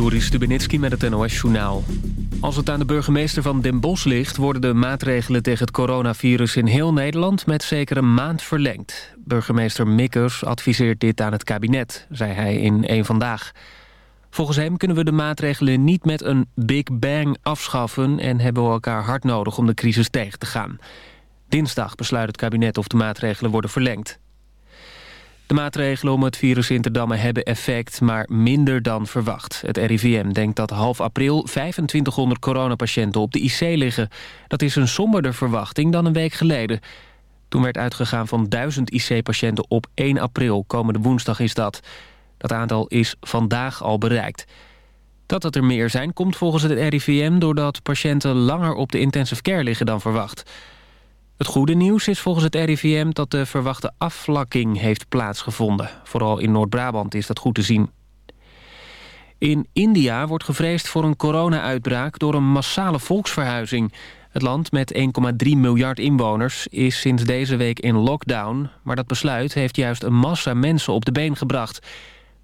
Joris Stubenitski met het NOS-journaal. Als het aan de burgemeester van Den Bosch ligt... worden de maatregelen tegen het coronavirus in heel Nederland... met zeker een maand verlengd. Burgemeester Mikkers adviseert dit aan het kabinet, zei hij in Eén Vandaag. Volgens hem kunnen we de maatregelen niet met een big bang afschaffen... en hebben we elkaar hard nodig om de crisis tegen te gaan. Dinsdag besluit het kabinet of de maatregelen worden verlengd. De maatregelen om het virus in te dammen hebben effect, maar minder dan verwacht. Het RIVM denkt dat half april 2500 coronapatiënten op de IC liggen. Dat is een somberder verwachting dan een week geleden. Toen werd uitgegaan van 1000 IC-patiënten op 1 april. Komende woensdag is dat. Dat aantal is vandaag al bereikt. Dat het er meer zijn komt volgens het RIVM... doordat patiënten langer op de intensive care liggen dan verwacht. Het goede nieuws is volgens het RIVM dat de verwachte afvlakking heeft plaatsgevonden. Vooral in Noord-Brabant is dat goed te zien. In India wordt gevreesd voor een corona-uitbraak door een massale volksverhuizing. Het land met 1,3 miljard inwoners is sinds deze week in lockdown... maar dat besluit heeft juist een massa mensen op de been gebracht.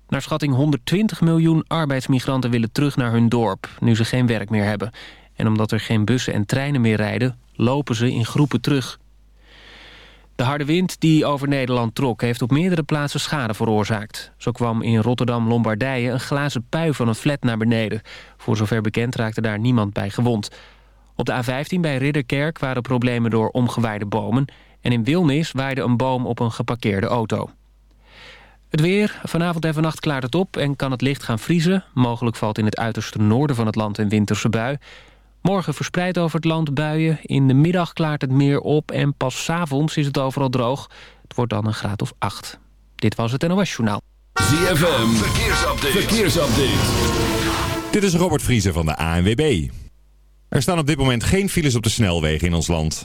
Naar schatting 120 miljoen arbeidsmigranten willen terug naar hun dorp... nu ze geen werk meer hebben. En omdat er geen bussen en treinen meer rijden lopen ze in groepen terug. De harde wind die over Nederland trok... heeft op meerdere plaatsen schade veroorzaakt. Zo kwam in Rotterdam-Lombardije een glazen pui van een flat naar beneden. Voor zover bekend raakte daar niemand bij gewond. Op de A15 bij Ridderkerk waren problemen door omgewaaide bomen... en in Wilnis waaide een boom op een geparkeerde auto. Het weer. Vanavond en vannacht klaart het op en kan het licht gaan vriezen. Mogelijk valt in het uiterste noorden van het land een winterse bui. Morgen verspreid over het land buien. In de middag klaart het meer op en pas s avonds is het overal droog. Het wordt dan een graad of 8. Dit was het NOS Journaal. ZFM, verkeersupdate. verkeersupdate. Dit is Robert Vriezen van de ANWB. Er staan op dit moment geen files op de snelwegen in ons land.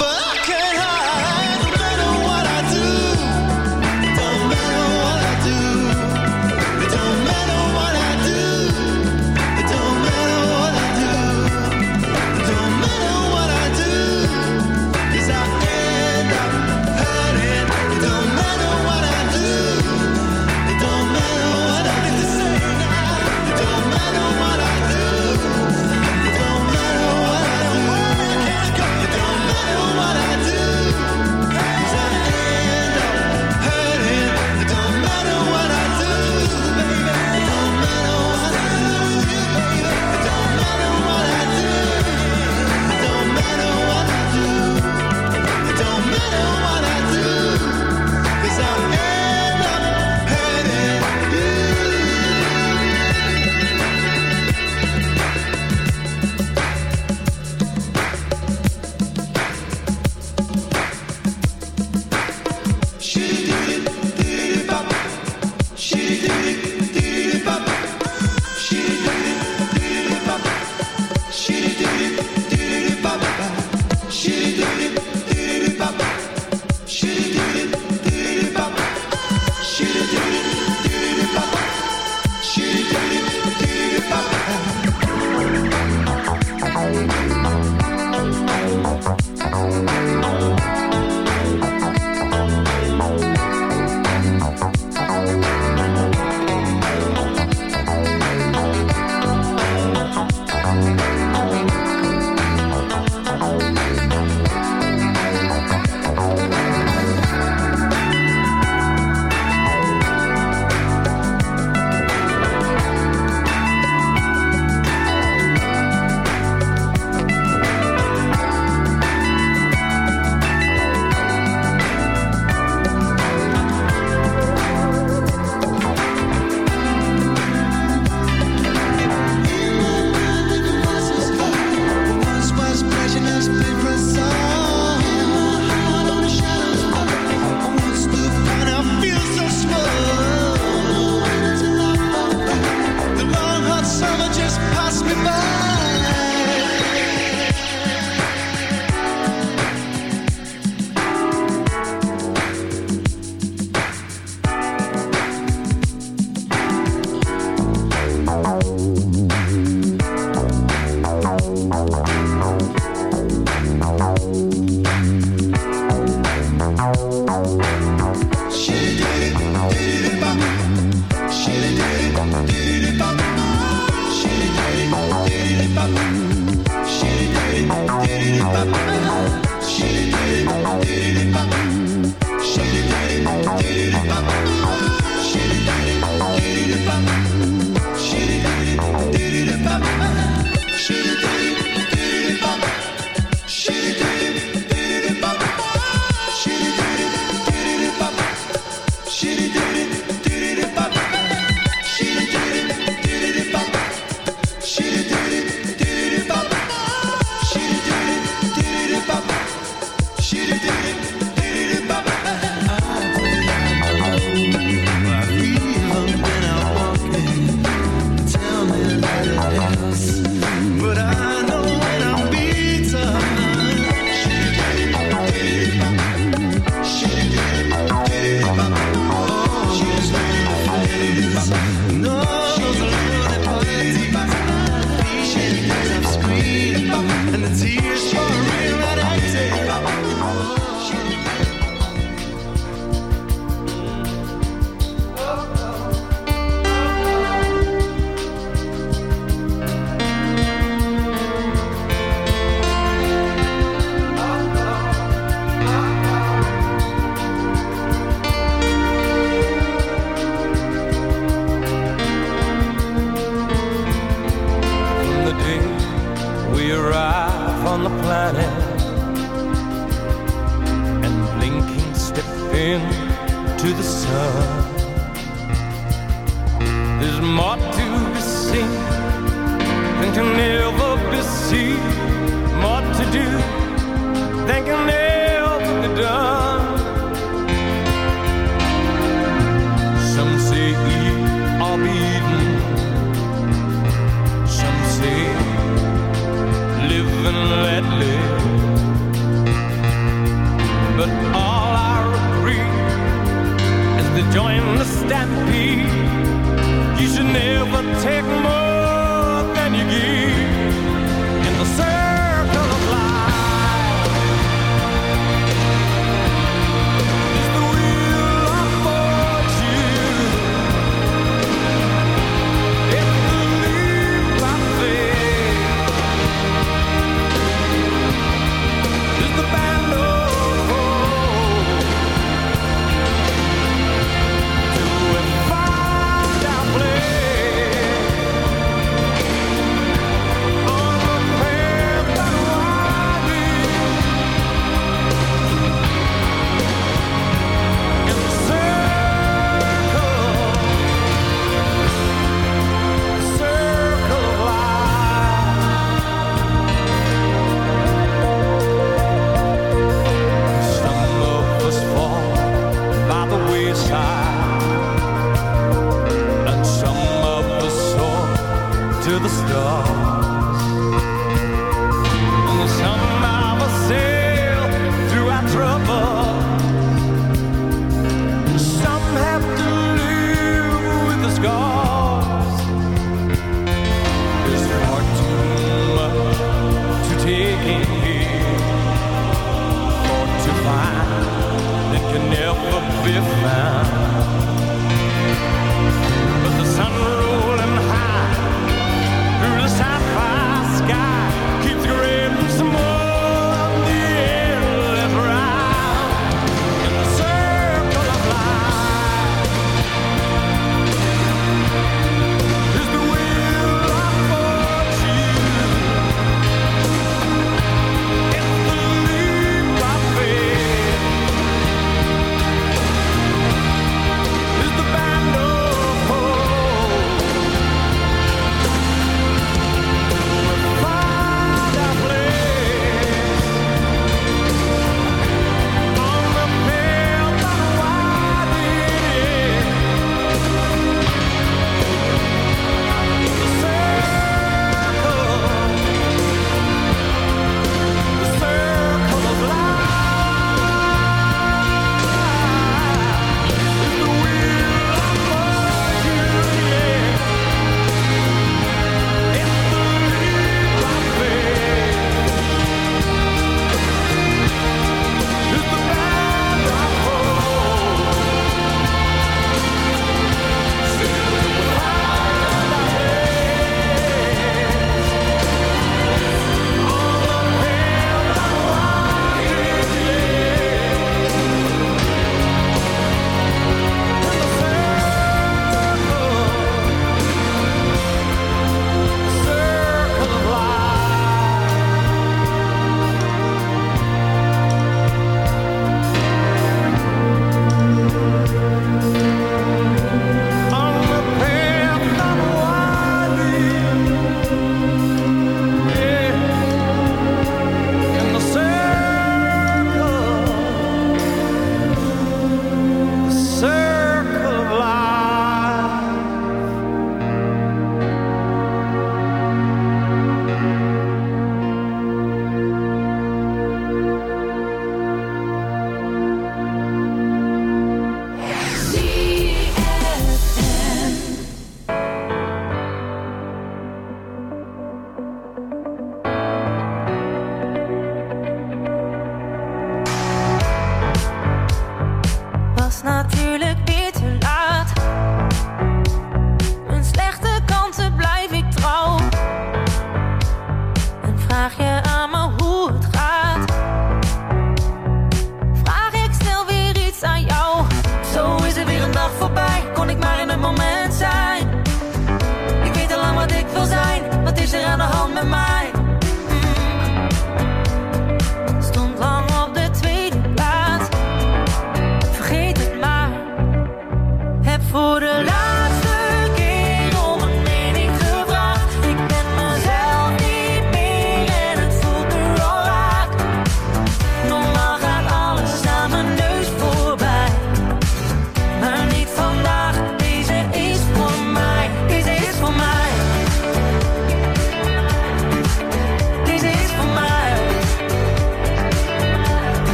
met mij.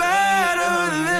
better than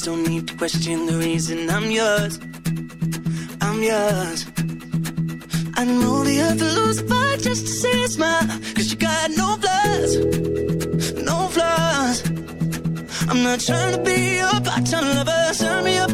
signs don't need to question the reason I'm yours. I'm yours. I know the earth will lose a fight just to see you smile. Cause you got no flaws, no flaws. I'm not trying to be your part-time lover. Turn me up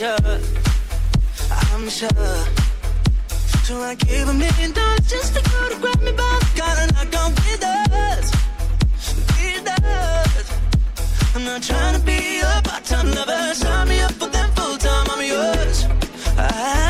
sure, I'm sure. So I gave a million dollars just for you to grab me by the collar, not gone with us, with us. I'm not trying to be a part-time lover. Sign me up for them full-time. I'm yours. I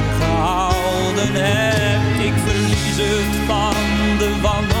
gehouden hebt. Ik verlies het van de wanhoop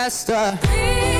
faster. Please.